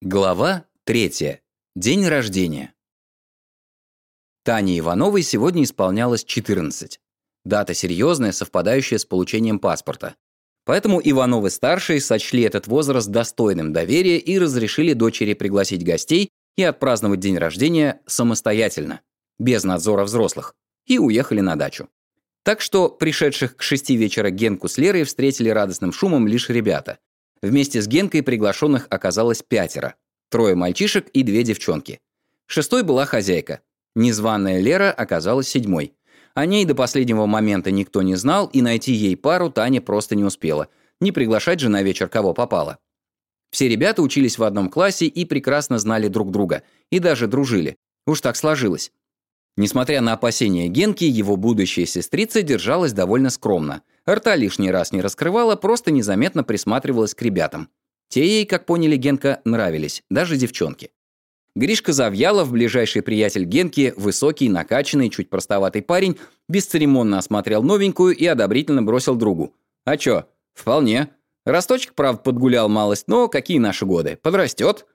Глава 3. День рождения. Тане Ивановой сегодня исполнялось 14. Дата серьезная, совпадающая с получением паспорта. Поэтому Ивановы-старшие сочли этот возраст достойным доверия и разрешили дочери пригласить гостей и отпраздновать день рождения самостоятельно, без надзора взрослых, и уехали на дачу. Так что пришедших к шести вечера Генку с Лерой встретили радостным шумом лишь ребята, Вместе с Генкой приглашенных оказалось пятеро. Трое мальчишек и две девчонки. Шестой была хозяйка. Незваная Лера оказалась седьмой. О ней до последнего момента никто не знал, и найти ей пару Таня просто не успела. Не приглашать же на вечер кого попало. Все ребята учились в одном классе и прекрасно знали друг друга. И даже дружили. Уж так сложилось. Несмотря на опасения Генки, его будущая сестрица держалась довольно скромно. Рта лишний раз не раскрывала, просто незаметно присматривалась к ребятам. Те ей, как поняли Генка, нравились, даже девчонки. Гришка Завьялов, ближайший приятель Генки, высокий, накачанный, чуть простоватый парень, бесцеремонно осмотрел новенькую и одобрительно бросил другу. «А чё? Вполне. Росточек, правда, подгулял малость, но какие наши годы? Подрастет».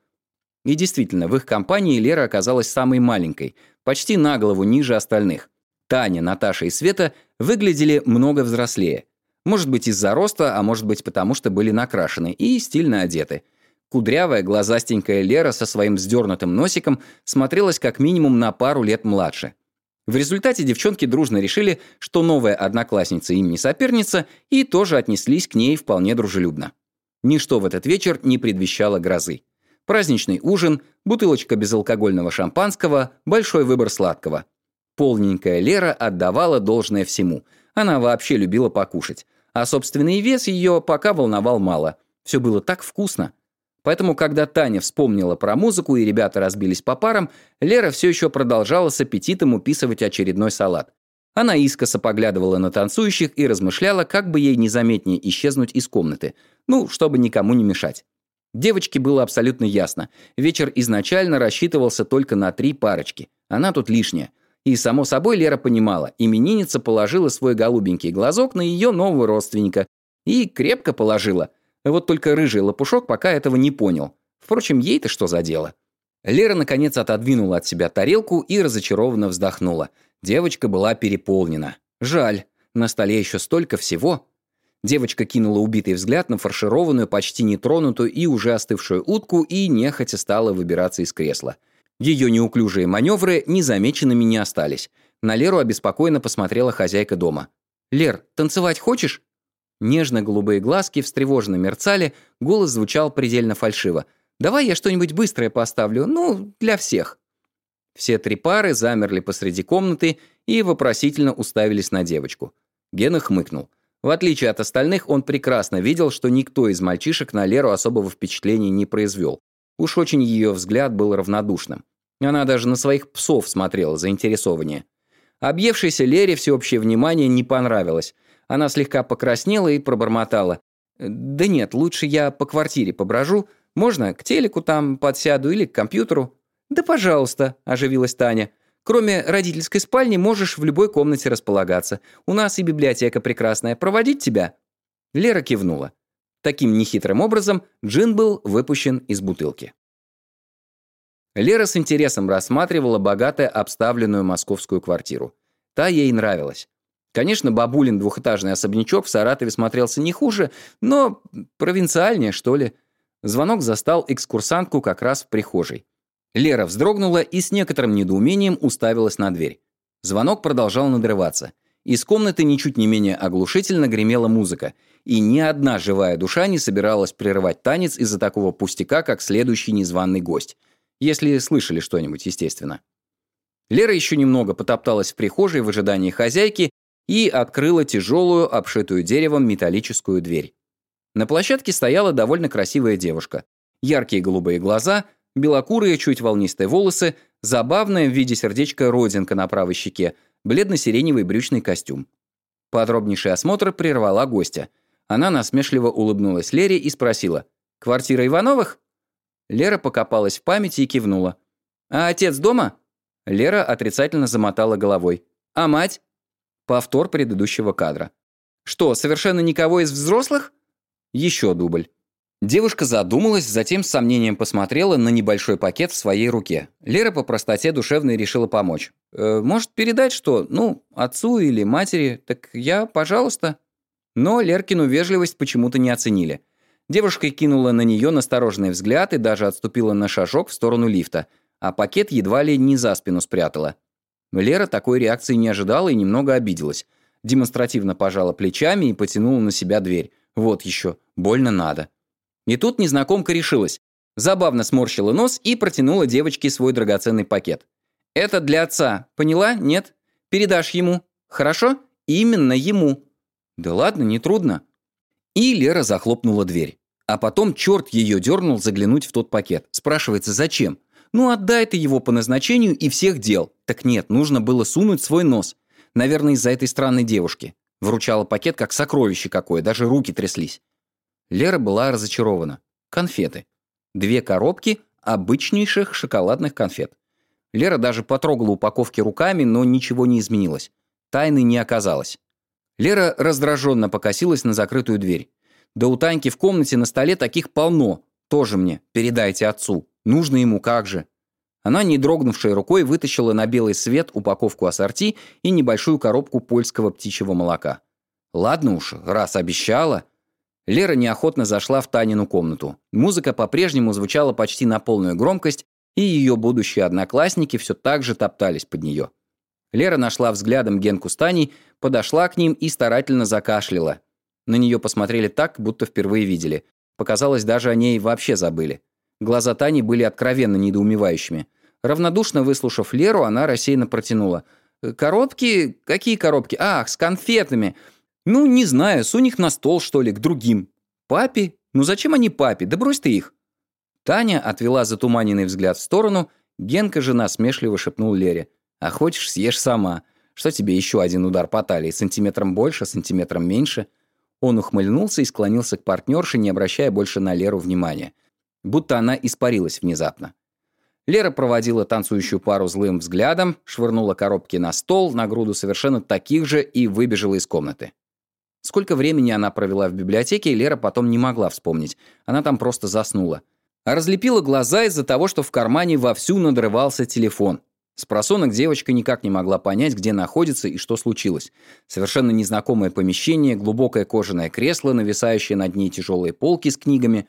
И действительно, в их компании Лера оказалась самой маленькой, почти на голову ниже остальных. Таня, Наташа и Света выглядели много взрослее. Может быть из-за роста, а может быть потому, что были накрашены и стильно одеты. Кудрявая, глазастенькая Лера со своим вздернутым носиком смотрелась как минимум на пару лет младше. В результате девчонки дружно решили, что новая одноклассница им не соперница, и тоже отнеслись к ней вполне дружелюбно. Ничто в этот вечер не предвещало грозы праздничный ужин, бутылочка безалкогольного шампанского, большой выбор сладкого. Полненькая Лера отдавала должное всему. Она вообще любила покушать. А собственный вес ее пока волновал мало. Все было так вкусно. Поэтому, когда Таня вспомнила про музыку и ребята разбились по парам, Лера все еще продолжала с аппетитом уписывать очередной салат. Она искоса поглядывала на танцующих и размышляла, как бы ей незаметнее исчезнуть из комнаты. Ну, чтобы никому не мешать. Девочке было абсолютно ясно. Вечер изначально рассчитывался только на три парочки. Она тут лишняя. И, само собой, Лера понимала, именинница положила свой голубенький глазок на ее нового родственника. И крепко положила. Вот только рыжий лопушок пока этого не понял. Впрочем, ей-то что за дело? Лера, наконец, отодвинула от себя тарелку и разочарованно вздохнула. Девочка была переполнена. Жаль, на столе еще столько всего. Девочка кинула убитый взгляд на фаршированную, почти нетронутую и уже остывшую утку и нехотя стала выбираться из кресла. Ее неуклюжие маневры незамеченными не остались. На Леру обеспокоенно посмотрела хозяйка дома. «Лер, танцевать хочешь?» Нежно-голубые глазки встревоженно мерцали, голос звучал предельно фальшиво. «Давай я что-нибудь быстрое поставлю, ну, для всех». Все три пары замерли посреди комнаты и вопросительно уставились на девочку. Гена хмыкнул. В отличие от остальных, он прекрасно видел, что никто из мальчишек на Леру особого впечатления не произвел. Уж очень ее взгляд был равнодушным. Она даже на своих псов смотрела заинтересованнее. Объевшейся Лере всеобщее внимание не понравилось. Она слегка покраснела и пробормотала. «Да нет, лучше я по квартире поброжу. Можно к телеку там подсяду или к компьютеру?» «Да пожалуйста», – оживилась Таня. Кроме родительской спальни можешь в любой комнате располагаться. У нас и библиотека прекрасная. Проводить тебя?» Лера кивнула. Таким нехитрым образом джин был выпущен из бутылки. Лера с интересом рассматривала богато обставленную московскую квартиру. Та ей нравилась. Конечно, бабулин двухэтажный особнячок в Саратове смотрелся не хуже, но провинциальнее, что ли. Звонок застал экскурсантку как раз в прихожей. Лера вздрогнула и с некоторым недоумением уставилась на дверь. Звонок продолжал надрываться. Из комнаты ничуть не менее оглушительно гремела музыка, и ни одна живая душа не собиралась прерывать танец из-за такого пустяка, как следующий незваный гость. Если слышали что-нибудь, естественно. Лера еще немного потопталась в прихожей в ожидании хозяйки и открыла тяжелую, обшитую деревом металлическую дверь. На площадке стояла довольно красивая девушка. Яркие голубые глаза, белокурые, чуть волнистые волосы, забавная в виде сердечка родинка на правой щеке, бледно-сиреневый брючный костюм. Подробнейший осмотр прервала гостя. Она насмешливо улыбнулась Лере и спросила, «Квартира Ивановых?» Лера покопалась в памяти и кивнула. «А отец дома?» Лера отрицательно замотала головой. «А мать?» Повтор предыдущего кадра. «Что, совершенно никого из взрослых?» Еще дубль. Девушка задумалась, затем с сомнением посмотрела на небольшой пакет в своей руке. Лера по простоте душевной решила помочь. «Э, «Может, передать что? Ну, отцу или матери? Так я, пожалуйста». Но Леркину вежливость почему-то не оценили. Девушка кинула на нее настороженный взгляд и даже отступила на шажок в сторону лифта, а пакет едва ли не за спину спрятала. Лера такой реакции не ожидала и немного обиделась. Демонстративно пожала плечами и потянула на себя дверь. Вот еще, больно надо. И тут незнакомка решилась. Забавно сморщила нос и протянула девочке свой драгоценный пакет. «Это для отца. Поняла? Нет? Передашь ему. Хорошо? Именно ему». «Да ладно, не трудно». И Лера захлопнула дверь. А потом черт ее дернул заглянуть в тот пакет. Спрашивается, зачем? Ну, отдай ты его по назначению и всех дел. Так нет, нужно было сунуть свой нос. Наверное, из-за этой странной девушки. Вручала пакет как сокровище какое, даже руки тряслись. Лера была разочарована. Конфеты. Две коробки обычнейших шоколадных конфет. Лера даже потрогала упаковки руками, но ничего не изменилось. Тайны не оказалось. Лера раздраженно покосилась на закрытую дверь. Да у Таньки в комнате на столе таких полно. Тоже мне. Передайте отцу. Нужно ему как же. Она, не дрогнувшей рукой, вытащила на белый свет упаковку ассорти и небольшую коробку польского птичьего молока. Ладно уж, раз обещала. Лера неохотно зашла в Танину комнату. Музыка по-прежнему звучала почти на полную громкость, и ее будущие одноклассники все так же топтались под нее. Лера нашла взглядом Генку с Таней, подошла к ним и старательно закашляла. На нее посмотрели так, будто впервые видели. Показалось, даже о ней вообще забыли. Глаза Тани были откровенно недоумевающими. Равнодушно выслушав Леру, она рассеянно протянула. «Коробки? Какие коробки? Ах, с конфетами. «Ну, не знаю, сунь их на стол, что ли, к другим. Папе? Ну зачем они папе? Да брось ты их». Таня отвела затуманенный взгляд в сторону, Генка же насмешливо шепнул Лере. «А хочешь, съешь сама. Что тебе еще один удар по талии? Сантиметром больше, сантиметром меньше?» Он ухмыльнулся и склонился к партнерше, не обращая больше на Леру внимания. Будто она испарилась внезапно. Лера проводила танцующую пару злым взглядом, швырнула коробки на стол, на груду совершенно таких же и выбежала из комнаты. Сколько времени она провела в библиотеке, Лера потом не могла вспомнить. Она там просто заснула. Разлепила глаза из-за того, что в кармане вовсю надрывался телефон. С просонок девочка никак не могла понять, где находится и что случилось. Совершенно незнакомое помещение, глубокое кожаное кресло, нависающее над ней тяжелые полки с книгами.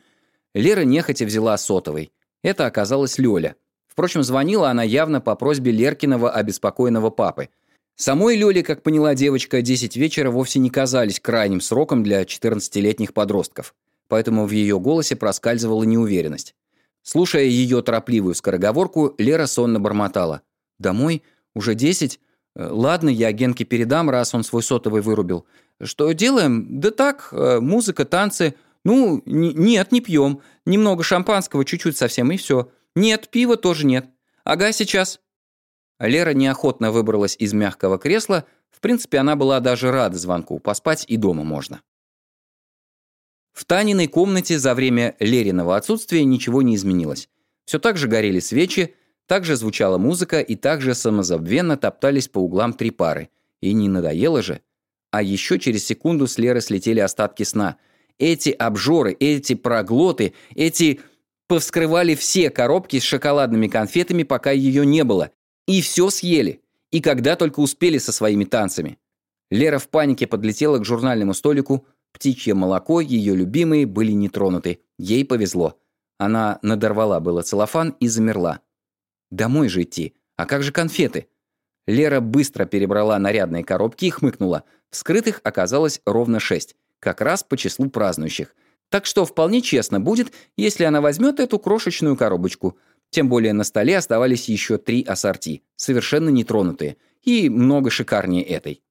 Лера нехотя взяла сотовый. Это оказалась Лёля. Впрочем, звонила она явно по просьбе Леркиного обеспокоенного папы – Самой Лёле, как поняла девочка, 10 вечера вовсе не казались крайним сроком для 14-летних подростков, поэтому в ее голосе проскальзывала неуверенность. Слушая ее торопливую скороговорку, Лера сонно бормотала. «Домой? Уже 10? Э, ладно, я Генке передам, раз он свой сотовый вырубил. Что делаем? Да так, э, музыка, танцы. Ну, нет, не пьем. Немного шампанского, чуть-чуть совсем, и все. Нет, пива тоже нет. Ага, сейчас». Лера неохотно выбралась из мягкого кресла, в принципе, она была даже рада звонку, поспать и дома можно. В Таниной комнате за время Лериного отсутствия ничего не изменилось. Все так же горели свечи, так же звучала музыка и так же самозабвенно топтались по углам три пары. И не надоело же. А еще через секунду с Леры слетели остатки сна. Эти обжоры, эти проглоты, эти... Повскрывали все коробки с шоколадными конфетами, пока ее не было, и все съели. И когда только успели со своими танцами. Лера в панике подлетела к журнальному столику. Птичье молоко, ее любимые, были не тронуты. Ей повезло. Она надорвала было целлофан и замерла. Домой же идти. А как же конфеты? Лера быстро перебрала нарядные коробки и хмыкнула. Вскрытых оказалось ровно шесть. Как раз по числу празднующих. Так что вполне честно будет, если она возьмет эту крошечную коробочку – тем более на столе оставались еще три ассорти, совершенно нетронутые, и много шикарнее этой.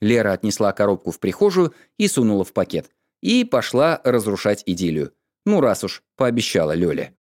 Лера отнесла коробку в прихожую и сунула в пакет. И пошла разрушать идиллию. Ну раз уж, пообещала Лёля.